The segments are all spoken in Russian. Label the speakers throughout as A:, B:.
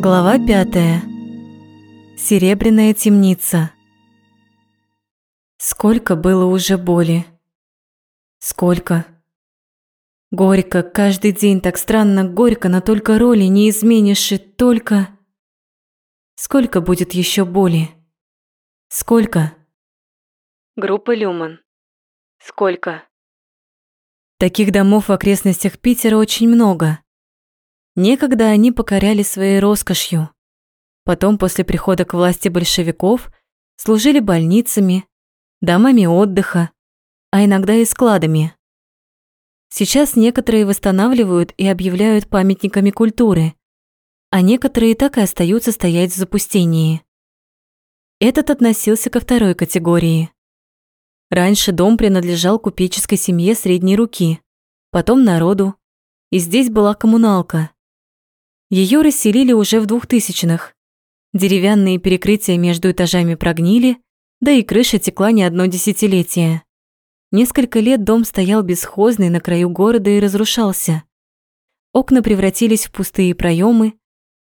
A: Глава пятая. Серебряная темница. Сколько было уже боли. Сколько. Горько, каждый день так странно горько, но только роли не изменишь и только... Сколько будет еще боли? Сколько? Группа Люман. Сколько? Таких домов в окрестностях Питера очень много. Некогда они покоряли своей роскошью. Потом, после прихода к власти большевиков, служили больницами, домами отдыха, а иногда и складами. Сейчас некоторые восстанавливают и объявляют памятниками культуры, а некоторые так и остаются стоять в запустении. Этот относился ко второй категории. Раньше дом принадлежал купеческой семье средней руки, потом народу, и здесь была коммуналка. Ее расселили уже в двухтысячных. Деревянные перекрытия между этажами прогнили, да и крыша текла не одно десятилетие. Несколько лет дом стоял бесхозный на краю города и разрушался. Окна превратились в пустые проемы,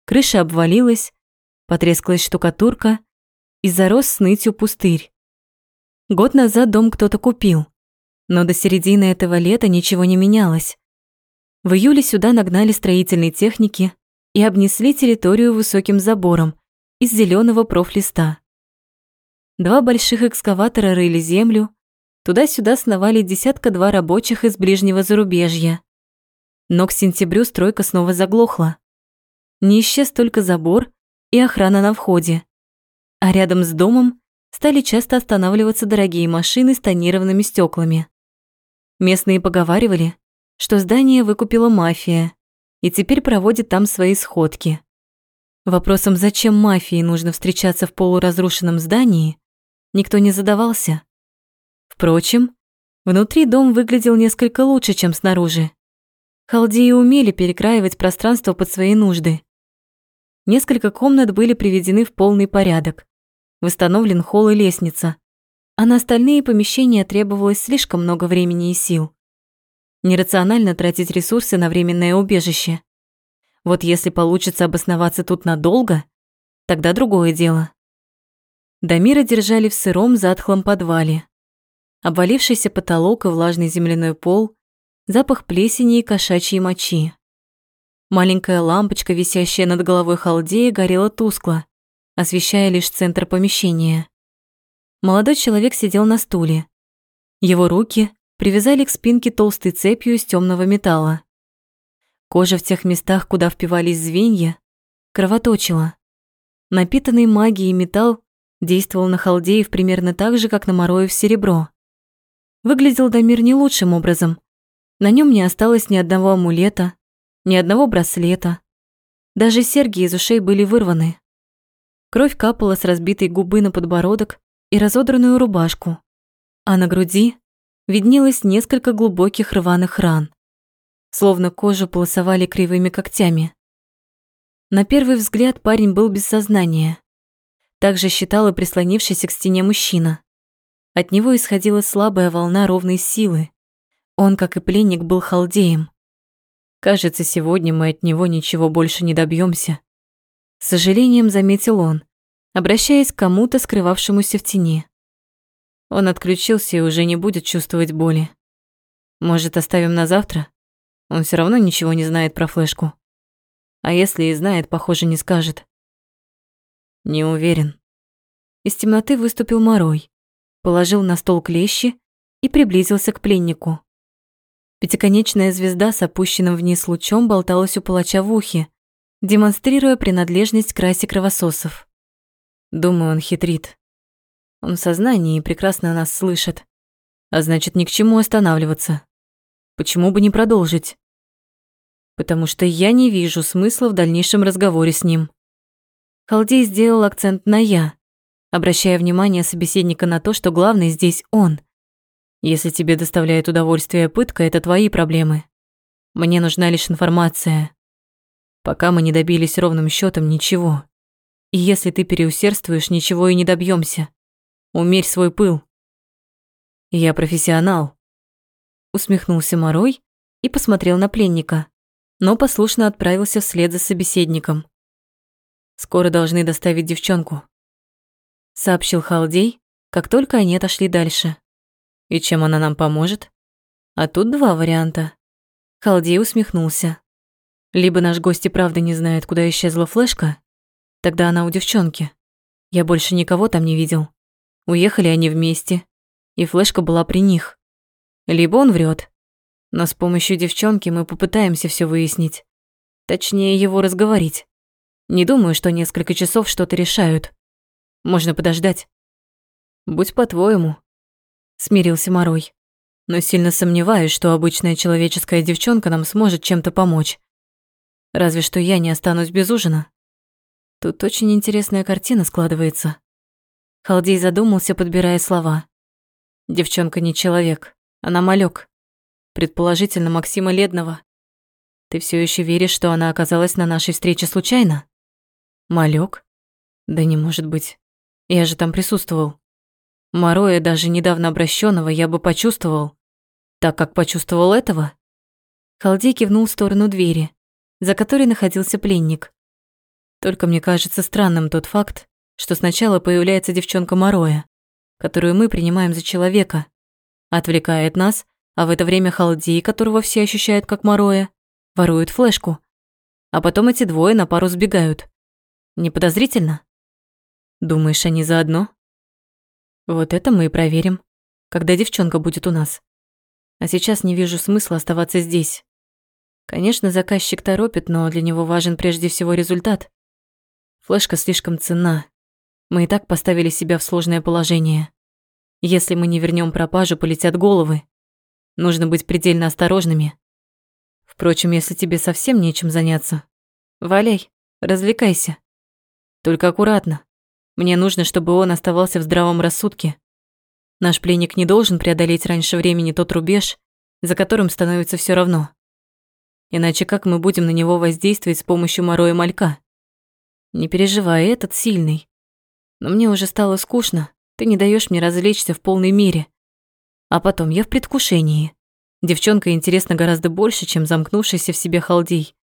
A: крыша обвалилась, потрескалась штукатурка и зарос с нытью пустырь. Год назад дом кто-то купил, но до середины этого лета ничего не менялось. В июле сюда нагнали строительной техники, и обнесли территорию высоким забором из зеленого профлиста. Два больших экскаватора рыли землю, туда-сюда сновали десятка-два рабочих из ближнего зарубежья. Но к сентябрю стройка снова заглохла. Не исчез только забор и охрана на входе. А рядом с домом стали часто останавливаться дорогие машины с тонированными стеклами. Местные поговаривали, что здание выкупила мафия, и теперь проводит там свои сходки. Вопросом, зачем мафии нужно встречаться в полуразрушенном здании, никто не задавался. Впрочем, внутри дом выглядел несколько лучше, чем снаружи. Халдеи умели перекраивать пространство под свои нужды. Несколько комнат были приведены в полный порядок. Восстановлен холл и лестница, а на остальные помещения требовалось слишком много времени и сил. Нерационально тратить ресурсы на временное убежище. Вот если получится обосноваться тут надолго, тогда другое дело. Дамира держали в сыром затхлом подвале. Обвалившийся потолок и влажный земляной пол, запах плесени и кошачьей мочи. Маленькая лампочка, висящая над головой халдея, горела тускло, освещая лишь центр помещения. Молодой человек сидел на стуле. Его руки привязали к спинке толстой цепью из темного металла. Кожа в тех местах, куда впивались звенья, кровоточила. Напитанный магией металл действовал на халдеев примерно так же, как на Мороев серебро. Выглядел Дамир не лучшим образом. На нем не осталось ни одного амулета, ни одного браслета. Даже серьги из ушей были вырваны. Кровь капала с разбитой губы на подбородок и разодранную рубашку, а на груди виднелось несколько глубоких рваных ран, словно кожу полосовали кривыми когтями. На первый взгляд парень был без сознания. Так же считал и прислонившийся к стене мужчина. От него исходила слабая волна ровной силы. Он, как и пленник, был халдеем. Кажется, сегодня мы от него ничего больше не добьемся. С сожалением заметил он, обращаясь к кому-то, скрывавшемуся в тени. Он отключился и уже не будет чувствовать боли. Может, оставим на завтра? Он все равно ничего не знает про флешку. А если и знает, похоже, не скажет. Не уверен. Из темноты выступил Морой, положил на стол клещи и приблизился к пленнику. Пятиконечная звезда с опущенным вниз лучом болталась у палача в ухе, демонстрируя принадлежность к расе кровососов. Думаю, он хитрит. Он в сознании и прекрасно нас слышит. А значит, ни к чему останавливаться. Почему бы не продолжить? Потому что я не вижу смысла в дальнейшем разговоре с ним. Халдей сделал акцент на «я», обращая внимание собеседника на то, что главный здесь он. Если тебе доставляет удовольствие пытка, это твои проблемы. Мне нужна лишь информация. Пока мы не добились ровным счетом ничего. И если ты переусердствуешь, ничего и не добьемся. Умерь свой пыл. Я профессионал. Усмехнулся Морой и посмотрел на пленника, но послушно отправился вслед за собеседником. Скоро должны доставить девчонку», — сообщил Халдей, как только они отошли дальше. «И чем она нам поможет?» А тут два варианта. Халдей усмехнулся. Либо наш гость и правда не знает, куда исчезла флешка, тогда она у девчонки. Я больше никого там не видел. Уехали они вместе, и флешка была при них. Либо он врет, но с помощью девчонки мы попытаемся все выяснить. Точнее, его разговорить. Не думаю, что несколько часов что-то решают. Можно подождать. Будь по-твоему, смирился Морой. Но сильно сомневаюсь, что обычная человеческая девчонка нам сможет чем-то помочь. Разве что я не останусь без ужина. Тут очень интересная картина складывается. Халдей задумался, подбирая слова. Девчонка не человек, она малек. Предположительно, Максима Ледного. Ты все еще веришь, что она оказалась на нашей встрече случайно? Малек? Да не может быть. Я же там присутствовал. Мороя, даже недавно обращенного, я бы почувствовал. Так как почувствовал этого? Халдей кивнул в сторону двери, за которой находился пленник. Только мне кажется странным тот факт, что сначала появляется девчонка Мороя, которую мы принимаем за человека, отвлекает нас, а в это время Халдей, которого все ощущают как Мороя, ворует флешку. А потом эти двое на пару сбегают. Не подозрительно? Думаешь, они заодно? Вот это мы и проверим, когда девчонка будет у нас. А сейчас не вижу смысла оставаться здесь. Конечно, заказчик торопит, но для него важен прежде всего результат. Флешка слишком ценна. Мы и так поставили себя в сложное положение. Если мы не вернем пропажу, полетят головы. Нужно быть предельно осторожными. Впрочем, если тебе совсем нечем заняться, валяй, развлекайся. Только аккуратно. Мне нужно, чтобы он оставался в здравом рассудке. Наш пленник не должен преодолеть раньше времени тот рубеж, за которым становится все равно. Иначе как мы будем на него воздействовать с помощью мороя малька? Не переживай, этот сильный. Но мне уже стало скучно. Ты не даешь мне развлечься в полной мере. А потом я в предвкушении. Девчонка интересна гораздо больше, чем замкнувшийся в себе халдей.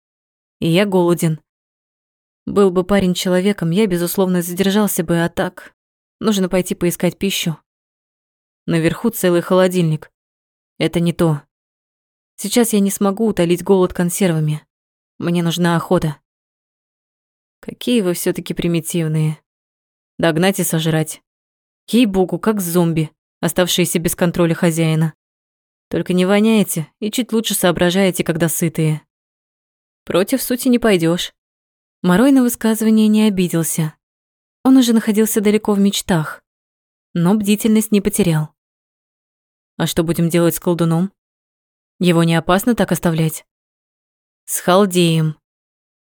A: И я голоден. Был бы парень человеком, я, безусловно, задержался бы, а так... Нужно пойти поискать пищу. Наверху целый холодильник. Это не то. Сейчас я не смогу утолить голод консервами. Мне нужна охота. Какие вы все таки примитивные. Догнать и сожрать. Ей-богу, как зомби, оставшиеся без контроля хозяина. Только не воняете и чуть лучше соображаете, когда сытые. Против сути не пойдешь. Морой на высказывание не обиделся. Он уже находился далеко в мечтах, но бдительность не потерял. А что будем делать с колдуном? Его не опасно так оставлять? С халдеем.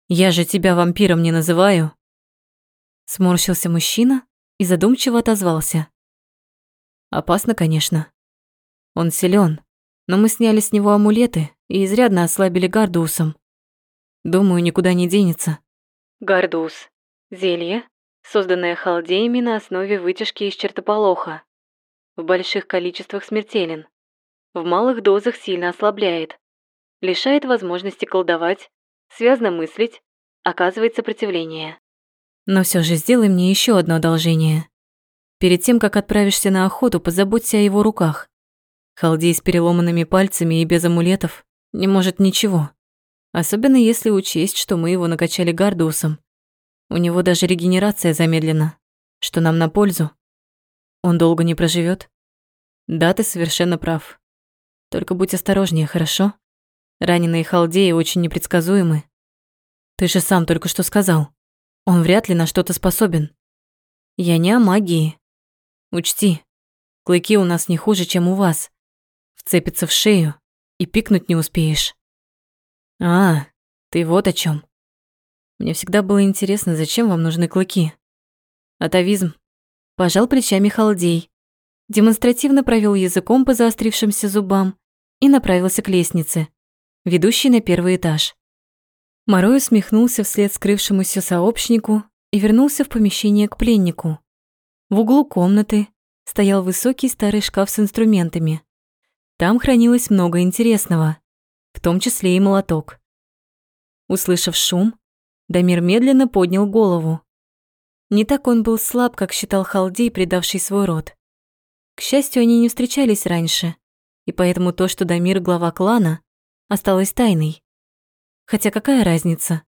A: Я же тебя вампиром не называю. Сморщился мужчина и задумчиво отозвался. Опасно, конечно. Он силен, но мы сняли с него амулеты и изрядно ослабили Гардусом. Думаю, никуда не денется. Гардус. Зелье, созданное халдеями на основе вытяжки из чертополоха. В больших количествах смертелен. В малых дозах сильно ослабляет. Лишает возможности колдовать связно мыслить, оказывает сопротивление. Но все же сделай мне еще одно одолжение. Перед тем, как отправишься на охоту, позаботься о его руках. Халдей с переломанными пальцами и без амулетов не может ничего. Особенно если учесть, что мы его накачали гардусом. У него даже регенерация замедлена, что нам на пользу. Он долго не проживет. Да, ты совершенно прав. Только будь осторожнее, хорошо? Раненые халдеи очень непредсказуемы. Ты же сам только что сказал. Он вряд ли на что-то способен. Я не о магии. Учти, клыки у нас не хуже, чем у вас. Вцепится в шею и пикнуть не успеешь. А, ты вот о чем. Мне всегда было интересно, зачем вам нужны клыки. Атовизм. Пожал плечами халдей. Демонстративно провел языком по заострившимся зубам и направился к лестнице ведущий на первый этаж. Морой усмехнулся вслед скрывшемуся сообщнику и вернулся в помещение к пленнику. В углу комнаты стоял высокий старый шкаф с инструментами. Там хранилось много интересного, в том числе и молоток. Услышав шум, Дамир медленно поднял голову. Не так он был слаб, как считал Халдей, предавший свой род. К счастью, они не встречались раньше, и поэтому то, что Дамир глава клана, осталось тайной. Хотя какая разница?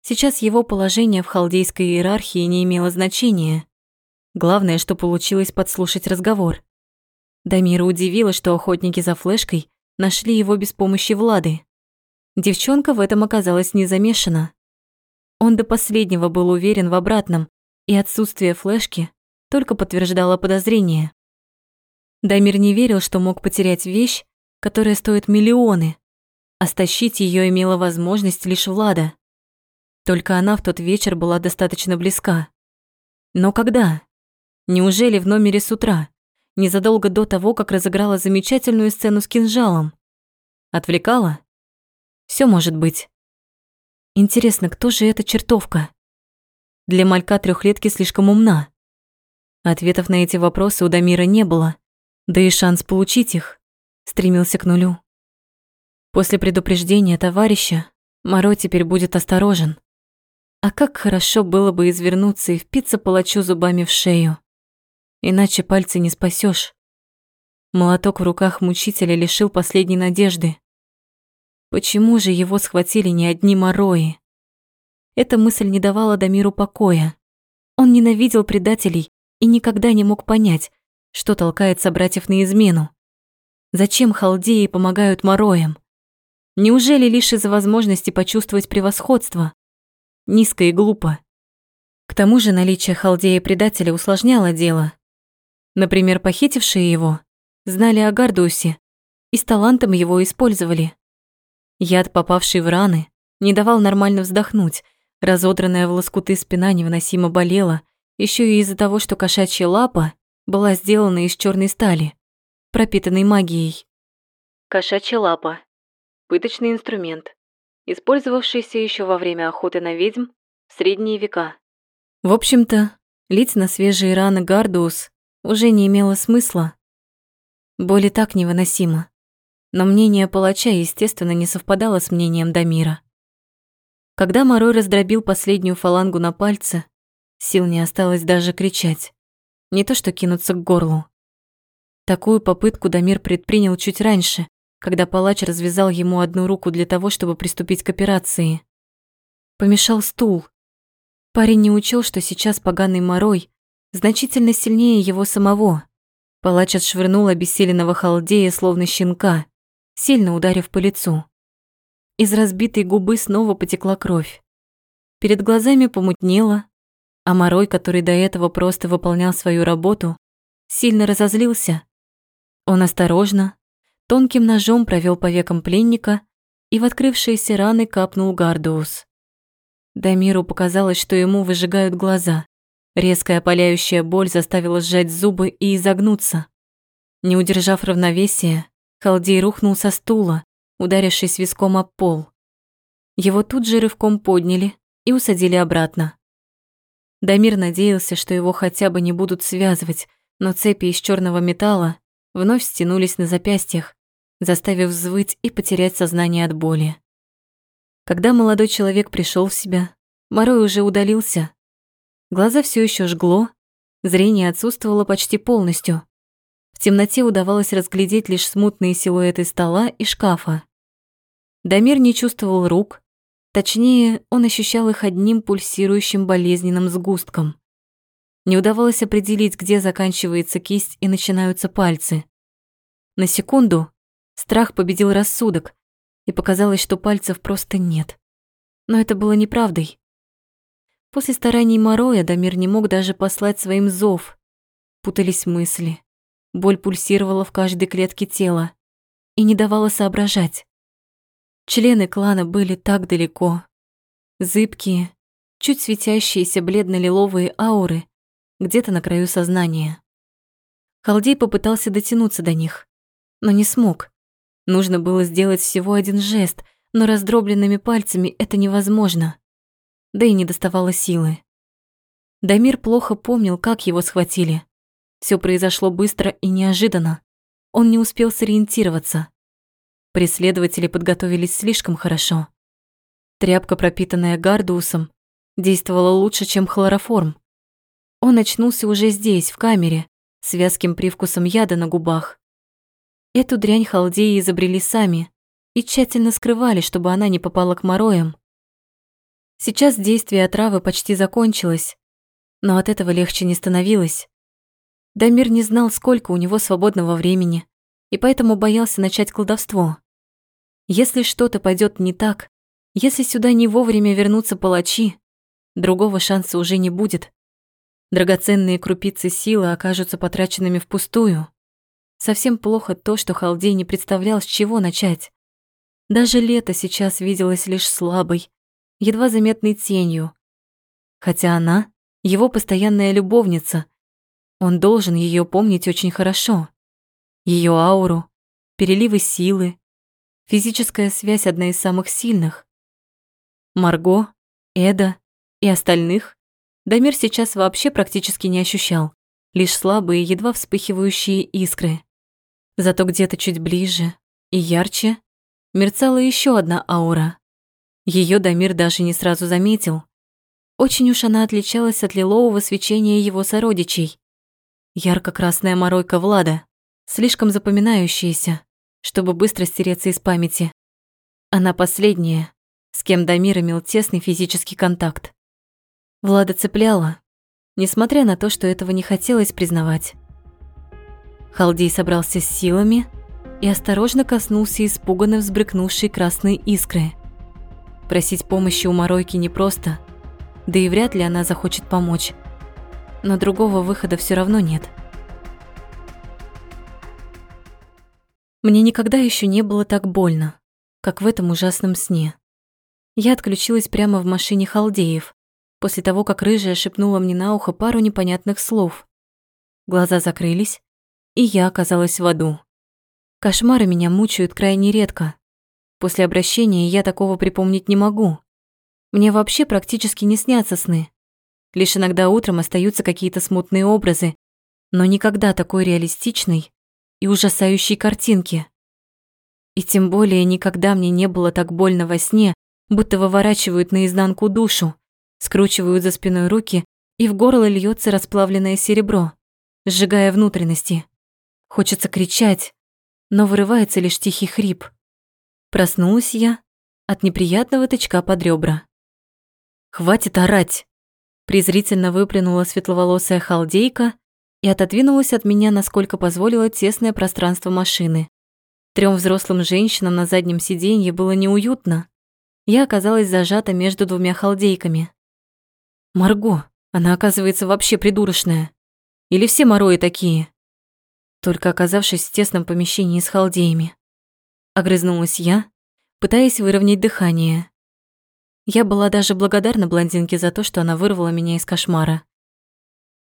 A: Сейчас его положение в халдейской иерархии не имело значения. Главное, что получилось подслушать разговор. Дамира удивило, что охотники за флешкой нашли его без помощи Влады. Девчонка в этом оказалась не замешана. Он до последнего был уверен в обратном, и отсутствие флешки только подтверждало подозрение. Дамир не верил, что мог потерять вещь, которая стоит миллионы, а стащить ее имела возможность лишь Влада. Только она в тот вечер была достаточно близка. Но когда? Неужели в номере с утра, незадолго до того, как разыграла замечательную сцену с кинжалом? Отвлекала? Все может быть. Интересно, кто же эта чертовка? Для малька трехлетки слишком умна. Ответов на эти вопросы у Дамира не было, да и шанс получить их стремился к нулю. После предупреждения товарища Моро теперь будет осторожен. А как хорошо было бы извернуться и впиться палачу зубами в шею. Иначе пальцы не спасешь. Молоток в руках мучителя лишил последней надежды. Почему же его схватили не одни морои? Эта мысль не давала Дамиру покоя. Он ненавидел предателей и никогда не мог понять, что толкает собратьев на измену. Зачем халдеи помогают мороям? Неужели лишь из-за возможности почувствовать превосходство? Низко и глупо. К тому же наличие халдея-предателя усложняло дело. Например, похитившие его знали о Гардусе и с талантом его использовали. Яд, попавший в раны, не давал нормально вздохнуть, разодранная в лоскуты спина невыносимо болела, еще и из-за того, что кошачья лапа была сделана из черной стали, пропитанной магией. Кошачья лапа. Пыточный инструмент, использовавшийся еще во время охоты на ведьм в средние века. В общем-то, лить на свежие раны Гардус уже не имело смысла. Боль и так невыносима но мнение палача, естественно, не совпадало с мнением Дамира. Когда Морой раздробил последнюю фалангу на пальце, сил не осталось даже кричать. Не то что кинуться к горлу. Такую попытку Дамир предпринял чуть раньше, когда палач развязал ему одну руку для того, чтобы приступить к операции. Помешал стул. Парень не учел, что сейчас поганый Морой значительно сильнее его самого. Палач отшвырнул обессиленного халдея, словно щенка, сильно ударив по лицу. Из разбитой губы снова потекла кровь. Перед глазами помутнело, а Морой, который до этого просто выполнял свою работу, сильно разозлился. Он осторожно, тонким ножом провел по векам пленника и в открывшиеся раны капнул Гардуус. Дамиру показалось, что ему выжигают глаза. Резкая опаляющая боль заставила сжать зубы и изогнуться. Не удержав равновесия, Халдей рухнул со стула, ударившись виском об пол. Его тут же рывком подняли и усадили обратно. Дамир надеялся, что его хотя бы не будут связывать, но цепи из черного металла вновь стянулись на запястьях, заставив взвыть и потерять сознание от боли. Когда молодой человек пришел в себя, Морой уже удалился. Глаза все еще жгло, зрение отсутствовало почти полностью темноте удавалось разглядеть лишь смутные силуэты стола и шкафа. Дамир не чувствовал рук, точнее, он ощущал их одним пульсирующим болезненным сгустком. Не удавалось определить, где заканчивается кисть и начинаются пальцы. На секунду страх победил рассудок, и показалось, что пальцев просто нет. Но это было неправдой. После стараний Мороя Дамир не мог даже послать своим зов. Путались мысли. Боль пульсировала в каждой клетке тела и не давала соображать. Члены клана были так далеко. Зыбкие, чуть светящиеся бледно-лиловые ауры где-то на краю сознания. Халдей попытался дотянуться до них, но не смог. Нужно было сделать всего один жест, но раздробленными пальцами это невозможно. Да и не доставало силы. Дамир плохо помнил, как его схватили. Все произошло быстро и неожиданно. Он не успел сориентироваться. Преследователи подготовились слишком хорошо. Тряпка, пропитанная гардусом, действовала лучше, чем хлороформ. Он очнулся уже здесь, в камере, с вязким привкусом яда на губах. Эту дрянь халдеи изобрели сами и тщательно скрывали, чтобы она не попала к мороям. Сейчас действие отравы почти закончилось, но от этого легче не становилось. Дамир не знал, сколько у него свободного времени, и поэтому боялся начать колдовство. Если что-то пойдет не так, если сюда не вовремя вернутся палачи, другого шанса уже не будет. Драгоценные крупицы силы окажутся потраченными впустую. Совсем плохо то, что Халдей не представлял, с чего начать. Даже лето сейчас виделось лишь слабой, едва заметной тенью. Хотя она — его постоянная любовница. Он должен ее помнить очень хорошо. Ее ауру, переливы силы. Физическая связь одна из самых сильных. Марго, Эда и остальных Дамир сейчас вообще практически не ощущал, лишь слабые, едва вспыхивающие искры. Зато где-то чуть ближе и ярче мерцала еще одна аура. Ее Дамир даже не сразу заметил. Очень уж она отличалась от лилового свечения его сородичей. Ярко-красная моройка Влада, слишком запоминающаяся, чтобы быстро стереться из памяти. Она последняя, с кем Дамир имел тесный физический контакт. Влада цепляла, несмотря на то, что этого не хотелось признавать. Халдей собрался с силами и осторожно коснулся испуганно взбрыкнувшей красной искры. Просить помощи у Моройки непросто, да и вряд ли она захочет помочь. Но другого выхода все равно нет. Мне никогда еще не было так больно, как в этом ужасном сне. Я отключилась прямо в машине халдеев, после того, как рыжая шепнула мне на ухо пару непонятных слов. Глаза закрылись, и я оказалась в аду. Кошмары меня мучают крайне редко. После обращения я такого припомнить не могу. Мне вообще практически не снятся сны. Лишь иногда утром остаются какие-то смутные образы, но никогда такой реалистичной и ужасающей картинки. И тем более никогда мне не было так больно во сне, будто выворачивают наизнанку душу, скручивают за спиной руки, и в горло льется расплавленное серебро, сжигая внутренности. Хочется кричать, но вырывается лишь тихий хрип. Проснулась я от неприятного тычка под ребра. «Хватит орать!» презрительно выплюнула светловолосая халдейка и отодвинулась от меня, насколько позволило тесное пространство машины. Трем взрослым женщинам на заднем сиденье было неуютно. Я оказалась зажата между двумя халдейками. «Марго, она, оказывается, вообще придурочная. Или все морои такие?» Только оказавшись в тесном помещении с халдеями. Огрызнулась я, пытаясь выровнять дыхание. Я была даже благодарна блондинке за то, что она вырвала меня из кошмара.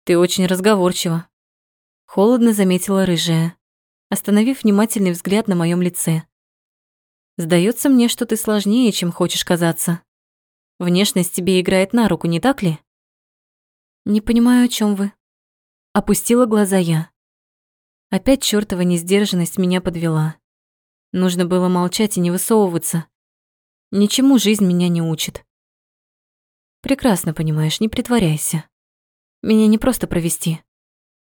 A: «Ты очень разговорчива», — холодно заметила рыжая, остановив внимательный взгляд на моем лице. «Сдается мне, что ты сложнее, чем хочешь казаться. Внешность тебе играет на руку, не так ли?» «Не понимаю, о чем вы». Опустила глаза я. Опять чёртова несдержанность меня подвела. Нужно было молчать и не высовываться. Ничему жизнь меня не учит. Прекрасно понимаешь, не притворяйся. Меня не просто провести.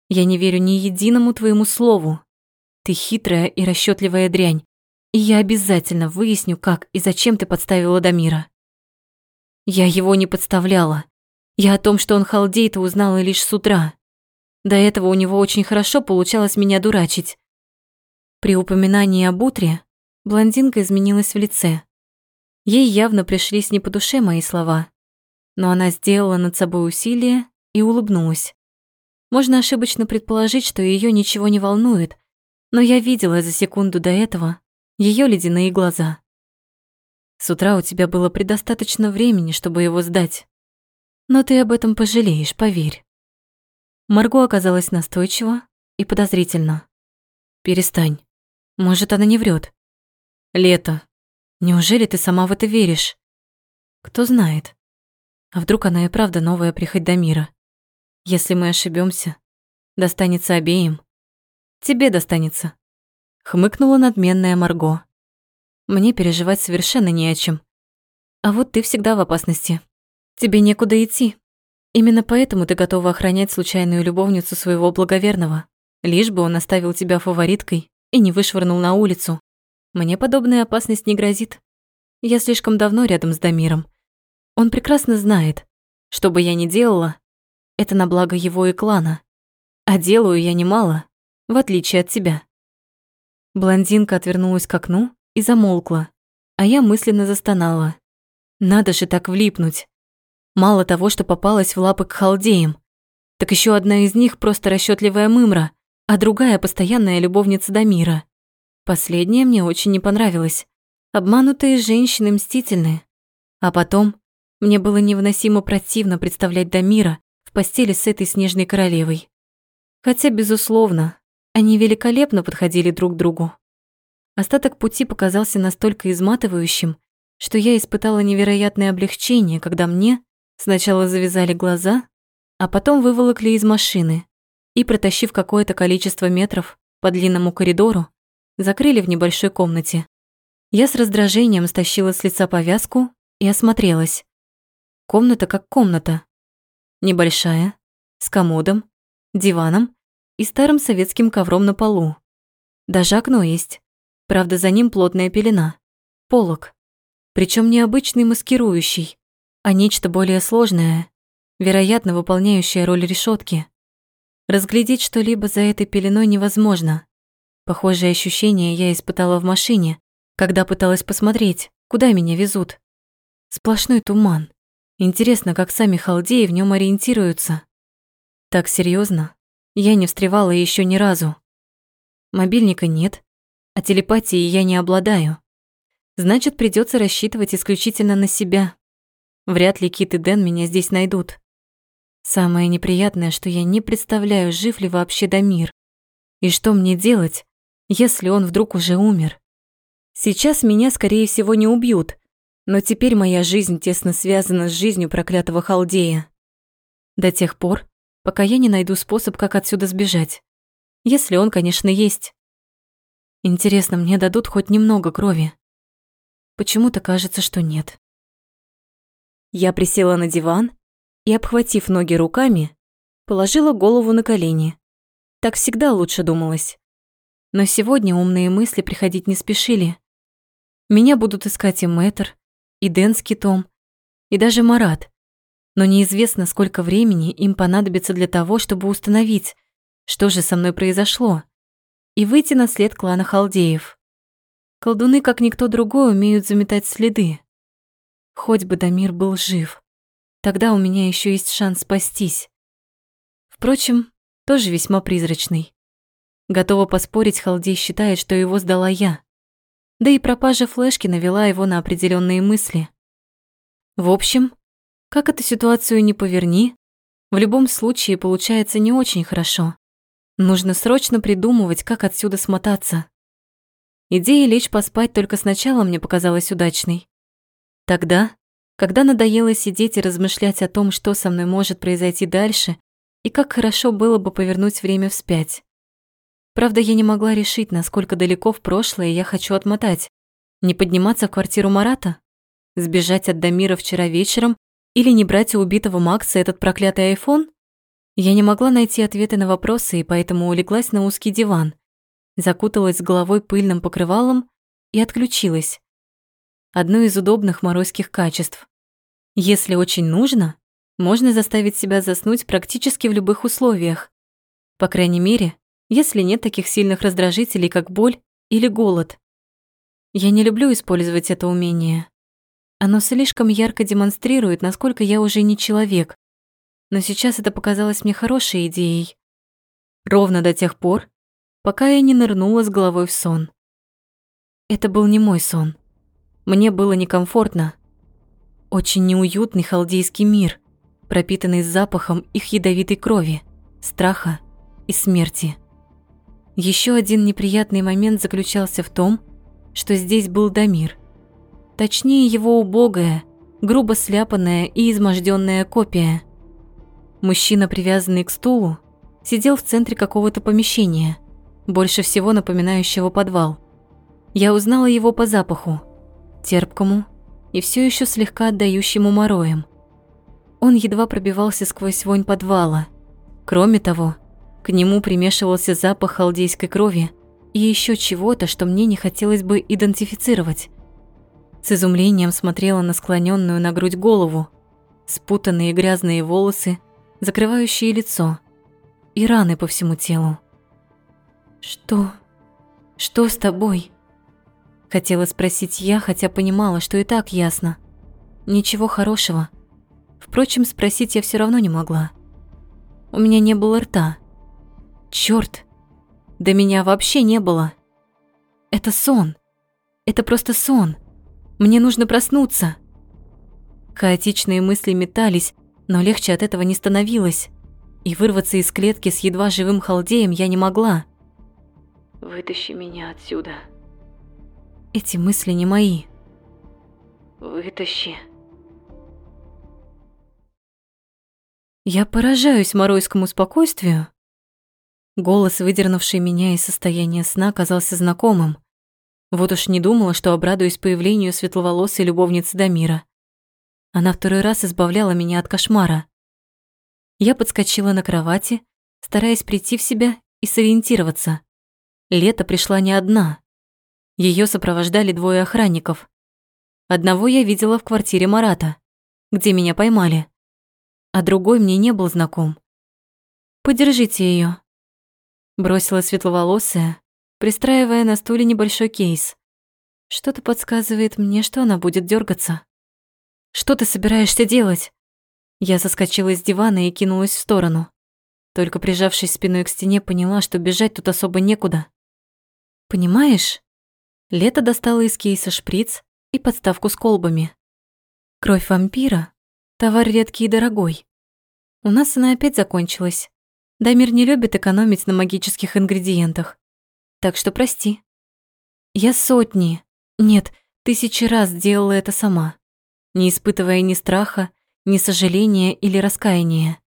A: Я не верю ни единому твоему слову. Ты хитрая и расчётливая дрянь, и я обязательно выясню, как и зачем ты подставила Дамира. Я его не подставляла. Я о том, что он халдей-то узнала лишь с утра. До этого у него очень хорошо получалось меня дурачить. При упоминании об утре блондинка изменилась в лице. Ей явно пришлись не по душе мои слова, но она сделала над собой усилие и улыбнулась. Можно ошибочно предположить, что ее ничего не волнует, но я видела за секунду до этого ее ледяные глаза. С утра у тебя было предостаточно времени, чтобы его сдать. Но ты об этом пожалеешь, поверь. Марго оказалась настойчива и подозрительна. «Перестань. Может, она не врет. Лето. Неужели ты сама в это веришь? Кто знает. А вдруг она и правда новая прихоть до мира? Если мы ошибемся, достанется обеим. Тебе достанется. Хмыкнула надменная Марго. Мне переживать совершенно не о чем. А вот ты всегда в опасности. Тебе некуда идти. Именно поэтому ты готова охранять случайную любовницу своего благоверного, лишь бы он оставил тебя фавориткой и не вышвырнул на улицу. Мне подобная опасность не грозит. Я слишком давно рядом с Дамиром. Он прекрасно знает, что бы я ни делала, это на благо его и клана. А делаю я немало, в отличие от тебя. Блондинка отвернулась к окну и замолкла, а я мысленно застонала. Надо же так влипнуть. Мало того, что попалась в лапы к халдеям, так еще одна из них просто расчетливая мымра, а другая постоянная любовница Дамира. Последняя мне очень не понравилась. Обманутые женщины мстительны. А потом мне было невыносимо противно представлять Дамира в постели с этой снежной королевой. Хотя, безусловно, они великолепно подходили друг к другу. Остаток пути показался настолько изматывающим, что я испытала невероятное облегчение, когда мне сначала завязали глаза, а потом выволокли из машины и, протащив какое-то количество метров по длинному коридору, закрыли в небольшой комнате. Я с раздражением стащила с лица повязку и осмотрелась. Комната как комната. Небольшая, с комодом, диваном и старым советским ковром на полу. Даже окно есть. Правда, за ним плотная пелена. Полок. Причем не обычный маскирующий, а нечто более сложное, вероятно, выполняющее роль решетки. Разглядеть что-либо за этой пеленой невозможно. Похожее ощущение я испытала в машине, когда пыталась посмотреть, куда меня везут. Сплошной туман. Интересно, как сами халдеи в нем ориентируются. Так серьезно, я не встревала еще ни разу. Мобильника нет, а телепатией я не обладаю. Значит, придется рассчитывать исключительно на себя. Вряд ли Кит и Дэн меня здесь найдут. Самое неприятное, что я не представляю, жив ли вообще Дамир. И что мне делать, если он вдруг уже умер? Сейчас меня, скорее всего, не убьют, но теперь моя жизнь тесно связана с жизнью проклятого халдея. До тех пор, пока я не найду способ, как отсюда сбежать. Если он, конечно, есть. Интересно, мне дадут хоть немного крови? Почему-то кажется, что нет. Я присела на диван и, обхватив ноги руками, положила голову на колени. Так всегда лучше думалось. Но сегодня умные мысли приходить не спешили. Меня будут искать и Мэтр, и Дэн с Китом, и даже Марат но неизвестно, сколько времени им понадобится для того, чтобы установить, что же со мной произошло, и выйти на след клана Халдеев. Колдуны, как никто другой, умеют заметать следы. Хоть бы Дамир был жив, тогда у меня еще есть шанс спастись. Впрочем, тоже весьма призрачный. Готова поспорить, Халдей считает, что его сдала я. Да и пропажа флешки навела его на определенные мысли. В общем, как эту ситуацию не поверни, в любом случае получается не очень хорошо. Нужно срочно придумывать, как отсюда смотаться. Идея лечь поспать только сначала мне показалась удачной. Тогда, когда надоело сидеть и размышлять о том, что со мной может произойти дальше, и как хорошо было бы повернуть время вспять. Правда, я не могла решить, насколько далеко в прошлое я хочу отмотать. Не подниматься в квартиру Марата? Сбежать от Дамира вчера вечером или не брать у убитого Макса этот проклятый айфон? Я не могла найти ответы на вопросы и поэтому улеглась на узкий диван, закуталась головой пыльным покрывалом и отключилась. Одно из удобных морозских качеств. Если очень нужно, можно заставить себя заснуть практически в любых условиях. По крайней мере, если нет таких сильных раздражителей, как боль или голод. Я не люблю использовать это умение. Оно слишком ярко демонстрирует, насколько я уже не человек. Но сейчас это показалось мне хорошей идеей. Ровно до тех пор, пока я не нырнула с головой в сон. Это был не мой сон. Мне было некомфортно. Очень неуютный халдейский мир, пропитанный запахом их ядовитой крови, страха и смерти. Еще один неприятный момент заключался в том, что здесь был Дамир – Точнее, его убогая, грубо сляпанная и изможденная копия. Мужчина, привязанный к стулу, сидел в центре какого-то помещения, больше всего напоминающего подвал. Я узнала его по запаху, терпкому и все еще слегка отдающим умороем. Он едва пробивался сквозь вонь подвала. Кроме того, к нему примешивался запах халдейской крови и еще чего-то, что мне не хотелось бы идентифицировать. С изумлением смотрела на склоненную на грудь голову, спутанные грязные волосы, закрывающие лицо, и раны по всему телу. «Что? Что с тобой?» Хотела спросить я, хотя понимала, что и так ясно. Ничего хорошего. Впрочем, спросить я все равно не могла. У меня не было рта. Черт, Да меня вообще не было. Это сон. Это просто сон. Мне нужно проснуться. Хаотичные мысли метались, но легче от этого не становилось. И вырваться из клетки с едва живым халдеем я не могла.
B: «Вытащи меня отсюда»,
A: эти мысли не мои.
B: Вытащи.
A: Я поражаюсь моройскому спокойствию. Голос, выдернувший меня из состояния сна, казался знакомым. Вот уж не думала, что обрадуюсь появлению светловолосой любовницы Дамира. Она второй раз избавляла меня от кошмара. Я подскочила на кровати, стараясь прийти в себя и сориентироваться. Лето пришла не одна. Ее сопровождали двое охранников. Одного я видела в квартире Марата, где меня поймали, а другой мне не был знаком. «Подержите ее, бросила светловолосая, пристраивая на стуле небольшой кейс. Что-то подсказывает мне, что она будет дергаться. «Что ты собираешься делать?» Я соскочила с дивана и кинулась в сторону. Только прижавшись спиной к стене, поняла, что бежать тут особо некуда. «Понимаешь?» Лето достала из кейса шприц и подставку с колбами. Кровь вампира – товар редкий и дорогой. У нас она опять закончилась. Дамир не любит экономить на магических ингредиентах. Так что прости. Я сотни, нет, тысячи раз делала это сама, не испытывая ни страха, ни сожаления или раскаяния.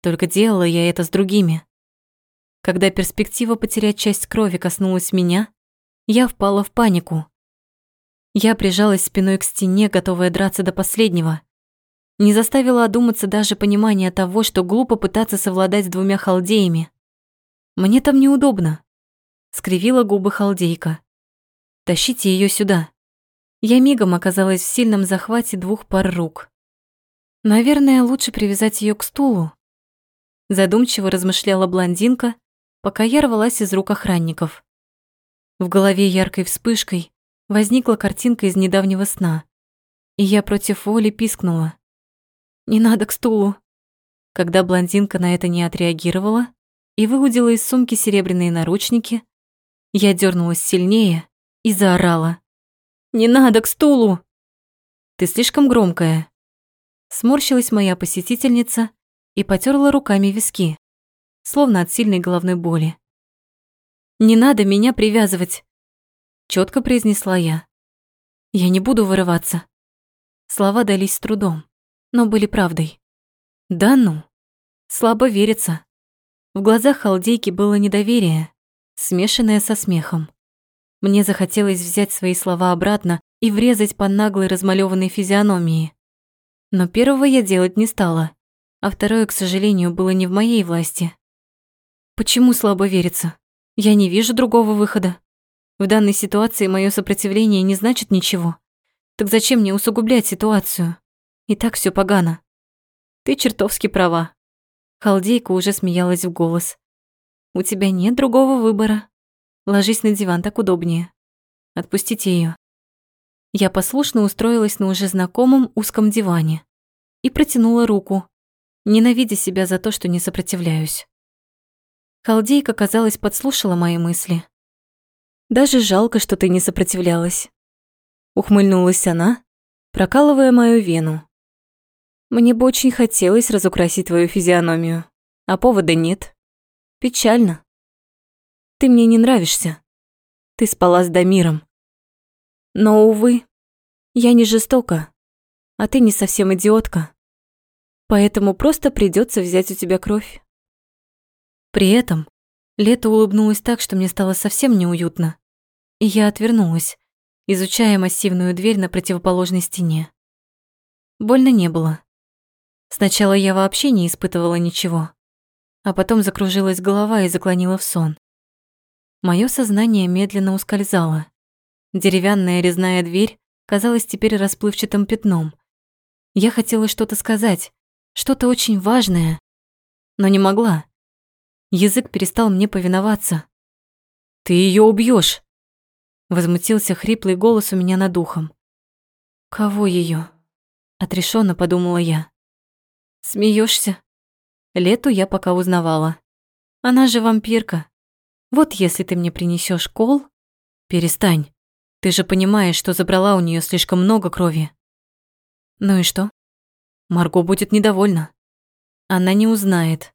A: Только делала я это с другими. Когда перспектива потерять часть крови коснулась меня, я впала в панику. Я прижалась спиной к стене, готовая драться до последнего. Не заставила одуматься даже понимание того, что глупо пытаться совладать с двумя халдеями. Мне там неудобно. Скривила губы халдейка. Тащите ее сюда. Я мигом оказалась в сильном захвате двух пар рук. Наверное, лучше привязать ее к стулу. Задумчиво размышляла блондинка, пока я рвалась из рук охранников. В голове яркой вспышкой возникла картинка из недавнего сна, и я против воли пискнула. «Не надо к стулу!» Когда блондинка на это не отреагировала и выудила из сумки серебряные наручники, я дернулась сильнее и заорала. «Не надо к стулу!» «Ты слишком громкая!» Сморщилась моя посетительница и потерла руками виски, словно от сильной головной боли. Не надо меня привязывать, четко произнесла я. Я не буду вырываться. Слова дались с трудом, но были правдой. Да ну, слабо верится. В глазах халдейки было недоверие, смешанное со смехом. Мне захотелось взять свои слова обратно и врезать по наглой размалёванной физиономии. Но первого я делать не стала, а второе, к сожалению, было не в моей власти. Почему слабо верится? Я не вижу другого выхода. В данной ситуации мое сопротивление не значит ничего. Так зачем мне усугублять ситуацию? И так все погано. Ты чертовски права. Халдейка уже смеялась в голос. У тебя нет другого выбора. Ложись на диван, так удобнее. Отпустите ее. Я послушно устроилась на уже знакомом узком диване и протянула руку, ненавидя себя за то, что не сопротивляюсь. Халдейка, казалось, подслушала мои мысли. «Даже жалко, что ты не сопротивлялась». Ухмыльнулась она, прокалывая мою вену. «Мне бы очень хотелось разукрасить твою физиономию, а повода нет. Печально. Ты мне не нравишься. Ты спала с Дамиром. Но, увы, я не жестока, а ты не совсем идиотка. Поэтому просто придется взять у тебя кровь. При этом Лето улыбнулась так, что мне стало совсем неуютно. И я отвернулась, изучая массивную дверь на противоположной стене. Больно не было. Сначала я вообще не испытывала ничего, а потом закружилась голова и заклонила в сон. Моё сознание медленно ускользало. Деревянная резная дверь казалась теперь расплывчатым пятном. Я хотела что-то сказать, что-то очень важное, но не могла. Язык перестал мне повиноваться. «Ты её убьёшь!» Возмутился хриплый голос у меня над ухом. «Кого её?» Отрешённо подумала я. «Смеёшься?» Лету я пока узнавала. Она же вампирка. Вот если ты мне принесёшь кол... Перестань. Ты же понимаешь, что забрала у неё слишком много крови. Ну и что? Марго будет недовольна. Она не узнает.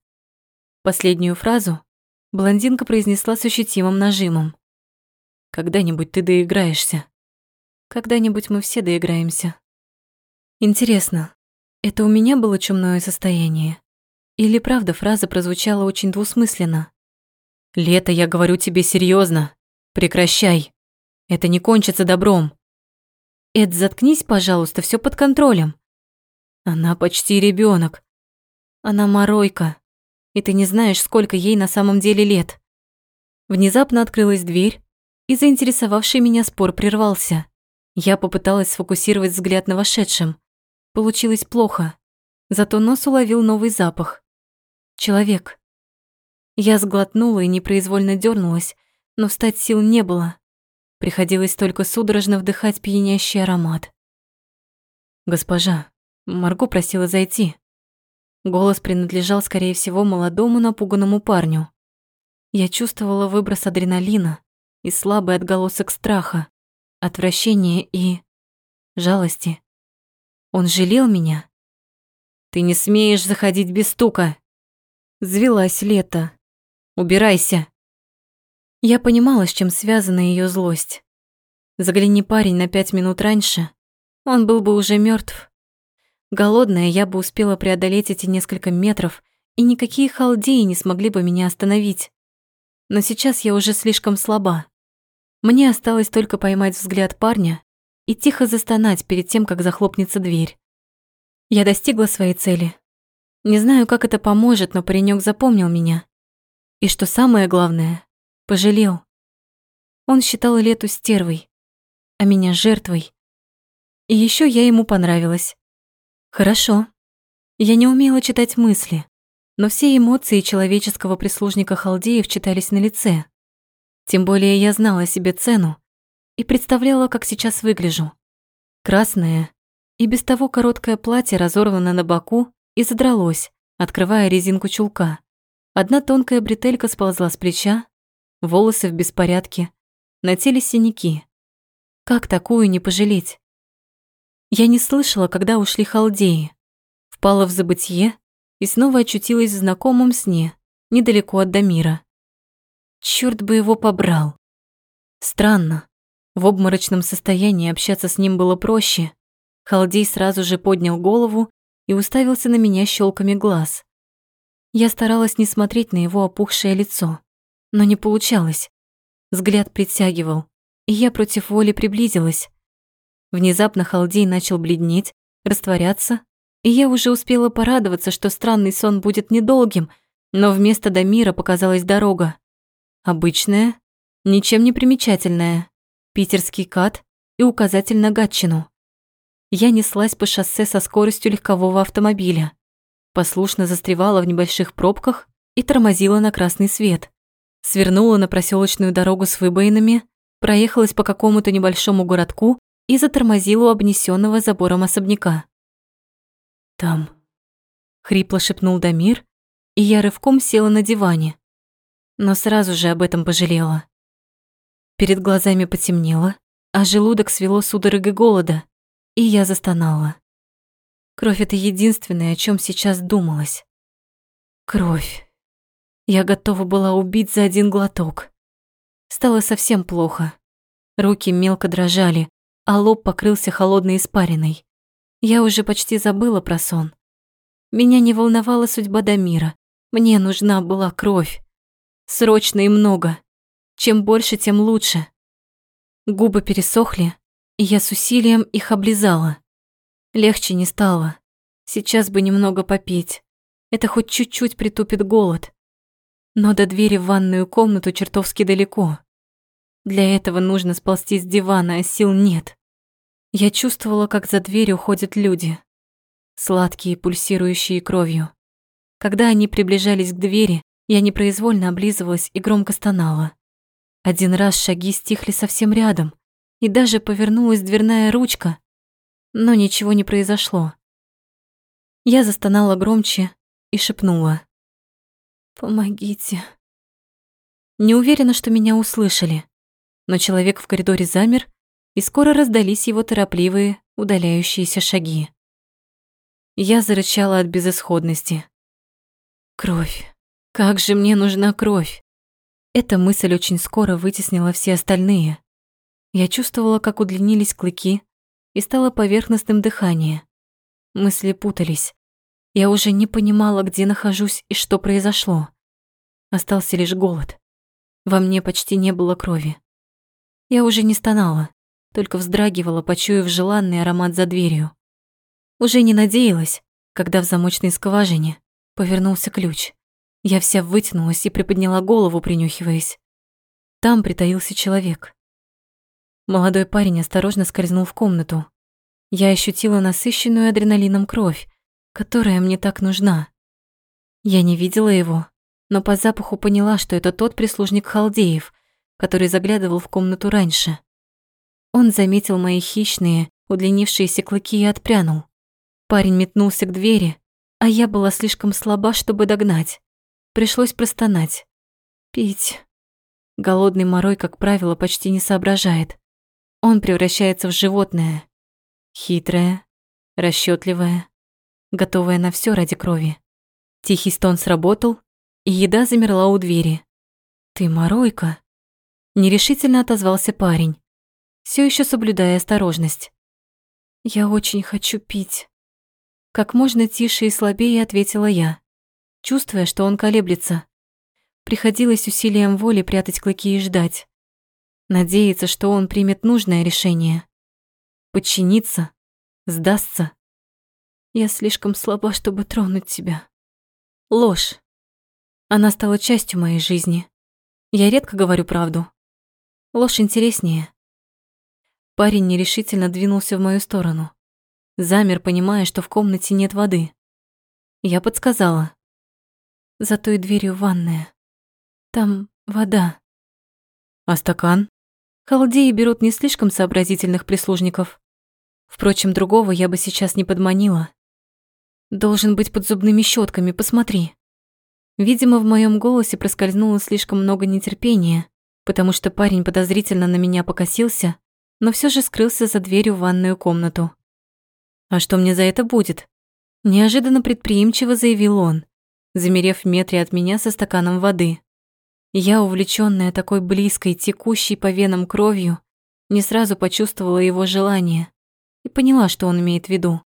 A: Последнюю фразу блондинка произнесла с ощутимым нажимом. Когда-нибудь ты доиграешься. Когда-нибудь мы все доиграемся. Интересно, это у меня было чумное состояние? Или правда фраза прозвучала очень двусмысленно? «Лето, я говорю тебе серьезно. Прекращай. Это не кончится добром». «Эд, заткнись, пожалуйста, все под контролем». Она почти ребенок. Она моройка. И ты не знаешь, сколько ей на самом деле лет. Внезапно открылась дверь, и заинтересовавший меня спор прервался. Я попыталась сфокусировать взгляд на вошедшем. Получилось плохо, зато нос уловил новый запах. Человек. Я сглотнула и непроизвольно дернулась, но встать сил не было. Приходилось только судорожно вдыхать пьянящий аромат. «Госпожа, Марго просила зайти». Голос принадлежал, скорее всего, молодому напуганному парню. Я чувствовала выброс адреналина, и слабый отголосок страха, отвращения и жалости. Он жалел меня. «Ты не смеешь заходить без стука!» Звелась лето. «Убирайся!» Я понимала, с чем связана ее злость. Загляни парень на пять минут раньше, он был бы уже мертв. Голодная, я бы успела преодолеть эти несколько метров, и никакие халдеи не смогли бы меня остановить но сейчас я уже слишком слаба. Мне осталось только поймать взгляд парня и тихо застонать перед тем, как захлопнется дверь. Я достигла своей цели. Не знаю, как это поможет, но паренек запомнил меня. И что самое главное, пожалел. Он считал Лету стервой, а меня жертвой. И еще я ему понравилась. Хорошо. Я не умела читать мысли, но все эмоции человеческого прислужника халдеев читались на лице. Тем более я знала себе цену и представляла, как сейчас выгляжу. Красное и без того короткое платье разорвано на боку и задралось, открывая резинку чулка. Одна тонкая бретелька сползла с плеча, волосы в беспорядке, на теле синяки. Как такую не пожалеть? Я не слышала, когда ушли халдеи. Впала в забытье и снова очутилась в знакомом сне, недалеко от Дамира. Чёрт бы его побрал. Странно. В обморочном состоянии общаться с ним было проще. Халдей сразу же поднял голову и уставился на меня щелками глаз. Я старалась не смотреть на его опухшее лицо, но не получалось. Взгляд притягивал, и я против воли приблизилась. Внезапно Халдей начал бледнеть, растворяться, и я уже успела порадоваться, что странный сон будет недолгим, но вместо Дамира показалась дорога. Обычная, ничем не примечательная, питерский кат и указатель на Гатчину. Я неслась по шоссе со скоростью легкового автомобиля, послушно застревала в небольших пробках и тормозила на красный свет. Свернула на проселочную дорогу с выбоинами, проехалась по какому-то небольшому городку и затормозила у обнесенного забором особняка. «Там», — хрипло шепнул Дамир, и я рывком села на диване, но сразу же об этом пожалела. Перед глазами потемнело, а желудок свело судорогой голода, и я застонала. Кровь — это единственное, о чем сейчас думалось. Кровь. Я готова была убить за один глоток. Стало совсем плохо. Руки мелко дрожали, а лоб покрылся холодной испариной. Я уже почти забыла про сон. Меня не волновала судьба Дамира. Мне нужна была кровь. Срочно и много. Чем больше, тем лучше. Губы пересохли, и я с усилием их облизала. Легче не стало. Сейчас бы немного попить. Это хоть чуть-чуть притупит голод. Но до двери в ванную комнату чертовски далеко. Для этого нужно сползти с дивана, а сил нет. Я чувствовала, как за дверью ходят люди. Сладкие, пульсирующие кровью. Когда они приближались к двери, я непроизвольно облизывалась и громко стонала. Один раз шаги стихли совсем рядом, и даже повернулась дверная ручка, но ничего не произошло. Я застонала громче и шепнула. «Помогите». Не уверена, что меня услышали, но человек в коридоре замер, и скоро раздались его торопливые, удаляющиеся шаги. Я зарычала от безысходности. Кровь. Как же мне нужна кровь? Эта мысль очень скоро вытеснила все остальные. Я чувствовала, как удлинились клыки, и стало поверхностным дыхание. Мысли путались. Я уже не понимала, где нахожусь и что произошло. Остался лишь голод. Во мне почти не было крови. Я уже не стонала, только вздрагивала, почуяв желанный аромат за дверью. Уже не надеялась, когда в замочной скважине повернулся ключ. Я вся вытянулась и приподняла голову, принюхиваясь. Там притаился человек. Молодой парень осторожно скользнул в комнату. Я ощутила насыщенную адреналином кровь, которая мне так нужна. Я не видела его, но по запаху поняла, что это тот прислужник Халдеев, который заглядывал в комнату раньше. Он заметил мои хищные, удлинившиеся клыки и отпрянул. Парень метнулся к двери, а я была слишком слаба, чтобы догнать. Пришлось простонать. Пить. Голодный морой, как правило, почти не соображает. Он превращается в животное. Хитрое, расчетливое, готовое на все ради крови. Тихий стон сработал, и еда замерла у двери. «Ты моройка?» Нерешительно отозвался парень, все еще соблюдая осторожность. «Я очень хочу пить». Как можно тише и слабее ответила я, чувствуя, что он колеблется. Приходилось усилием воли прятать клыки и ждать. Надеяться, что он примет нужное решение. Подчиниться, сдастся. Я слишком слаба, чтобы тронуть тебя. Ложь. Она стала частью моей жизни. Я редко говорю правду. Ложь интереснее. Парень нерешительно двинулся в мою сторону. Замер, понимая, что в комнате нет воды. Я подсказала. За той дверью ванная. Там вода. А стакан? Халдеи берут не слишком сообразительных прислужников. Впрочем, другого я бы сейчас не подманила. Должен быть под зубными щетками, посмотри. Видимо, в моем голосе проскользнуло слишком много нетерпения, потому что парень подозрительно на меня покосился, но все же скрылся за дверью в ванную комнату. «А что мне за это будет?» Неожиданно предприимчиво заявил он, замерев в метре от меня со стаканом воды. Я, увлечённая такой близкой, текущей по венам кровью, не сразу почувствовала его желание и поняла, что он имеет в виду.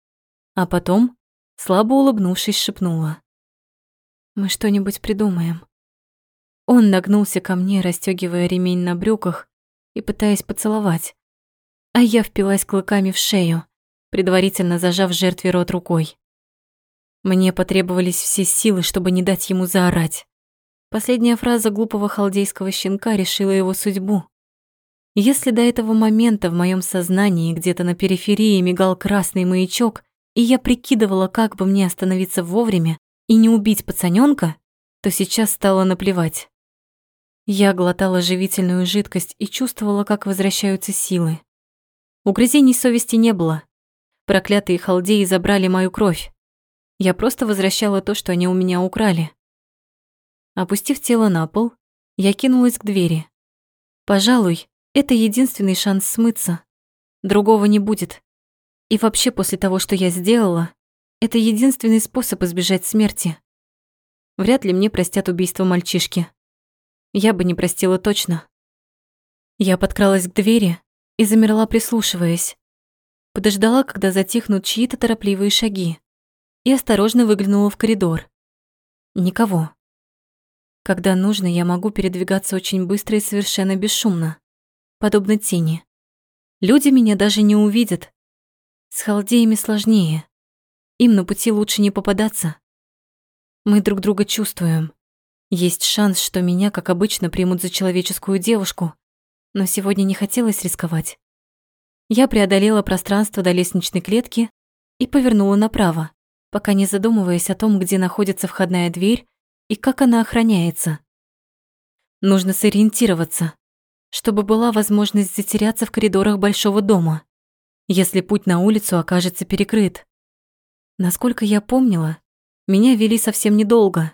A: А потом, слабо улыбнувшись, шепнула. «Мы что-нибудь придумаем». Он нагнулся ко мне, расстёгивая ремень на брюках и пытаясь поцеловать. А я впилась клыками в шею, предварительно зажав жертве рот рукой. Мне потребовались все силы, чтобы не дать ему заорать. Последняя фраза глупого халдейского щенка решила его судьбу. Если до этого момента в моем сознании где-то на периферии мигал красный маячок, и я прикидывала, как бы мне остановиться вовремя и не убить пацанёнка, то сейчас стало наплевать. Я глотала живительную жидкость и чувствовала, как возвращаются силы. Угрызений совести не было. Проклятые халдеи забрали мою кровь. Я просто возвращала то, что они у меня украли. Опустив тело на пол, я кинулась к двери. Пожалуй, это единственный шанс смыться. Другого не будет. И вообще после того, что я сделала, это единственный способ избежать смерти. Вряд ли мне простят убийство мальчишки. Я бы не простила точно. Я подкралась к двери и замерла, прислушиваясь. Подождала, когда затихнут чьи-то торопливые шаги, и осторожно выглянула в коридор. Никого. Когда нужно, я могу передвигаться очень быстро и совершенно бесшумно, подобно тени. Люди меня даже не увидят. С халдеями сложнее. Им на пути лучше не попадаться. Мы друг друга чувствуем. Есть шанс, что меня, как обычно, примут за человеческую девушку, но сегодня не хотелось рисковать. Я преодолела пространство до лестничной клетки и повернула направо, пока не задумываясь о том, где находится входная дверь и как она охраняется. Нужно сориентироваться, чтобы была возможность затеряться в коридорах большого дома, если путь на улицу окажется перекрыт. Насколько я помнила, меня вели совсем недолго.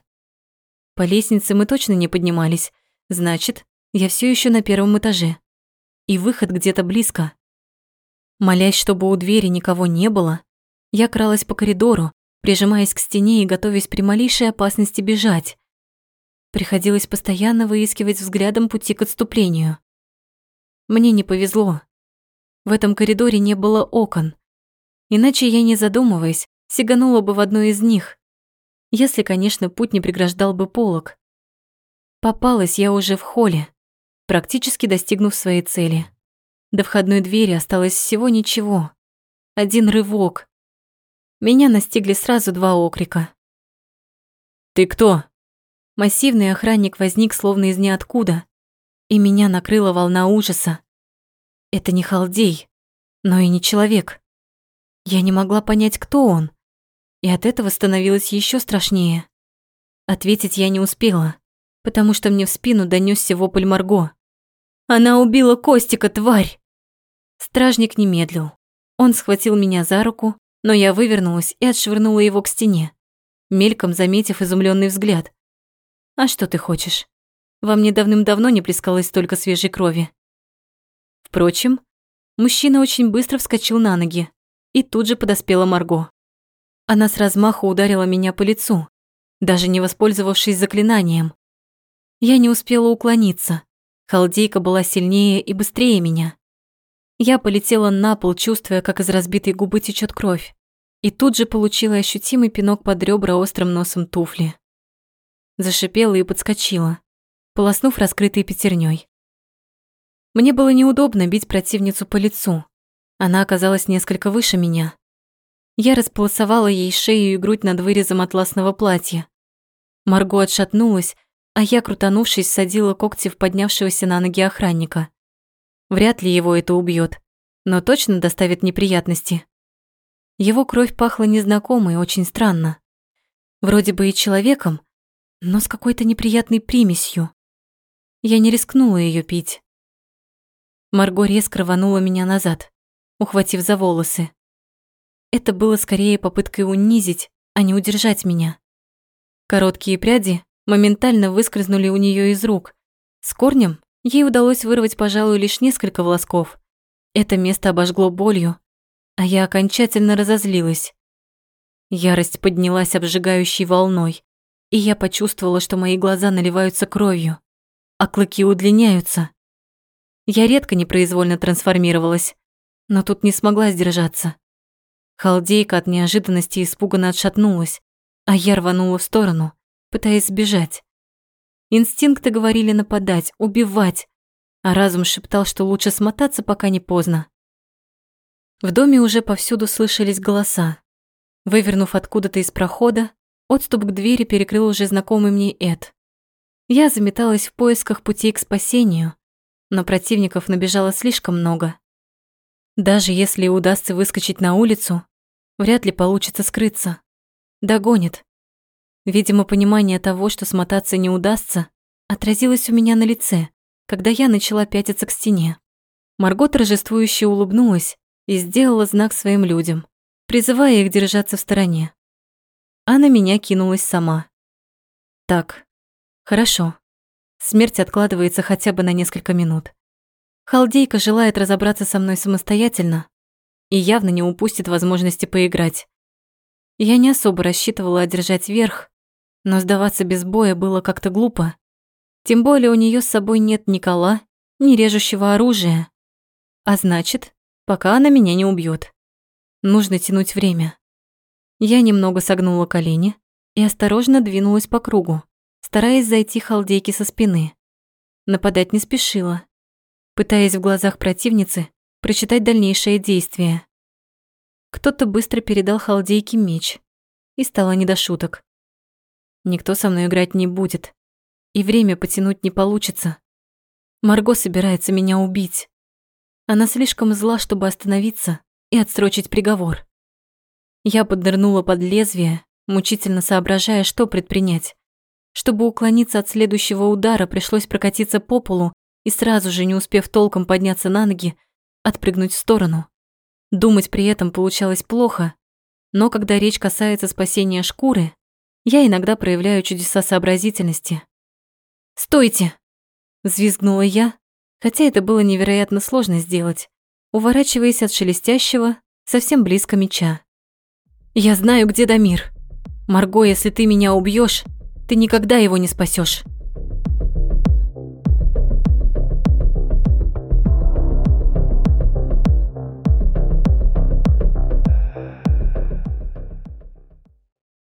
A: По лестнице мы точно не поднимались, значит, я все еще на первом этаже. И выход где-то близко. Молясь, чтобы у двери никого не было, я кралась по коридору, прижимаясь к стене и готовясь при малейшей опасности бежать. Приходилось постоянно выискивать взглядом пути к отступлению. Мне не повезло. В этом коридоре не было окон. Иначе я, не задумываясь, сиганула бы в одно из них. Если, конечно, путь не преграждал бы полог. Попалась я уже в холле, практически достигнув своей цели. До входной двери осталось всего ничего. Один рывок. Меня настигли сразу два окрика.
C: «Ты кто?»
A: Массивный охранник возник словно из ниоткуда, и меня накрыла волна ужаса. Это не халдей, но и не человек. Я не могла понять, кто он, и от этого становилось еще страшнее. Ответить я не успела, потому что мне в спину донесся вопль Марго. Она убила Костика, тварь!» Стражник не медлил. Он схватил меня за руку, но я вывернулась и отшвырнула его к стене, мельком заметив изумленный взгляд. «А что ты хочешь? Во мне давным-давно не плескалось столько свежей крови». Впрочем, мужчина очень быстро вскочил на ноги, и тут же подоспела Марго. Она с размаху ударила меня по лицу, даже не воспользовавшись заклинанием. Я не успела уклониться. Халдейка была сильнее и быстрее меня. Я полетела на пол, чувствуя, как из разбитой губы течет кровь, и тут же получила ощутимый пинок под ребра острым носом туфли. Зашипела и подскочила, полоснув раскрытой пятерней. Мне было неудобно бить противницу по лицу. Она оказалась несколько выше меня. Я располосовала ей шею и грудь над вырезом атласного платья. Марго отшатнулась, а я, крутанувшись, садила когти в поднявшегося на ноги охранника. Вряд ли его это убьет, но точно доставит неприятности. Его кровь пахла незнакомо и очень странно. Вроде бы и человеком, но с какой-то неприятной примесью. Я не рискнула ее пить. Марго резко рванула меня назад, ухватив за волосы. Это было скорее попыткой унизить, а не удержать меня. Короткие пряди моментально выскользнули у нее из рук. С корнем ей удалось вырвать, пожалуй, лишь несколько волосков. Это место обожгло болью, а я окончательно разозлилась. Ярость поднялась обжигающей волной, и я почувствовала, что мои глаза наливаются кровью, а клыки удлиняются. Я редко непроизвольно трансформировалась, но тут не смогла сдержаться. Халдейка от неожиданности испуганно отшатнулась, а я рванула в сторону, пытаясь сбежать. Инстинкты говорили нападать, убивать, а разум шептал, что лучше смотаться, пока не поздно. В доме уже повсюду слышались голоса. Вывернув откуда-то из прохода, отступ к двери перекрыл уже знакомый мне Эд. Я заметалась в поисках путей к спасению, но противников набежало слишком много. Даже если удастся выскочить на улицу, вряд ли получится скрыться. Догонит. Видимо, понимание того, что смотаться не удастся, отразилось у меня на лице, когда я начала пятиться к стене. Марго торжествующе улыбнулась и сделала знак своим людям, призывая их держаться в стороне. А на меня кинулась сама. Так, хорошо. Смерть откладывается хотя бы на несколько минут. Халдейка желает разобраться со мной самостоятельно и явно не упустит возможности поиграть. Я не особо рассчитывала одержать верх, но сдаваться без боя было как-то глупо. Тем более у нее с собой нет ни кола, ни режущего оружия. А значит, пока она меня не убьет. Нужно тянуть время. Я немного согнула колени и осторожно двинулась по кругу, стараясь зайти халдейки со спины. Нападать не спешила. Пытаясь в глазах противницы прочитать дальнейшие действия. Кто-то быстро передал халдейке меч, и стало не до шуток. Никто со мной играть не будет, и время потянуть не получится. Марго собирается меня убить. Она слишком зла, чтобы остановиться и отсрочить приговор. Я поднырнула под лезвие, мучительно соображая, что предпринять. Чтобы уклониться от следующего удара, пришлось прокатиться по полу и сразу же, не успев толком подняться на ноги, отпрыгнуть в сторону. Думать при этом получалось плохо, но когда речь касается спасения шкуры, я иногда проявляю чудеса сообразительности. «Стойте!» – взвизгнула я, хотя это было невероятно сложно сделать, уворачиваясь от шелестящего, совсем близко меча. «Я знаю, где Дамир. Марго, если ты меня убьешь, ты никогда его не спасешь.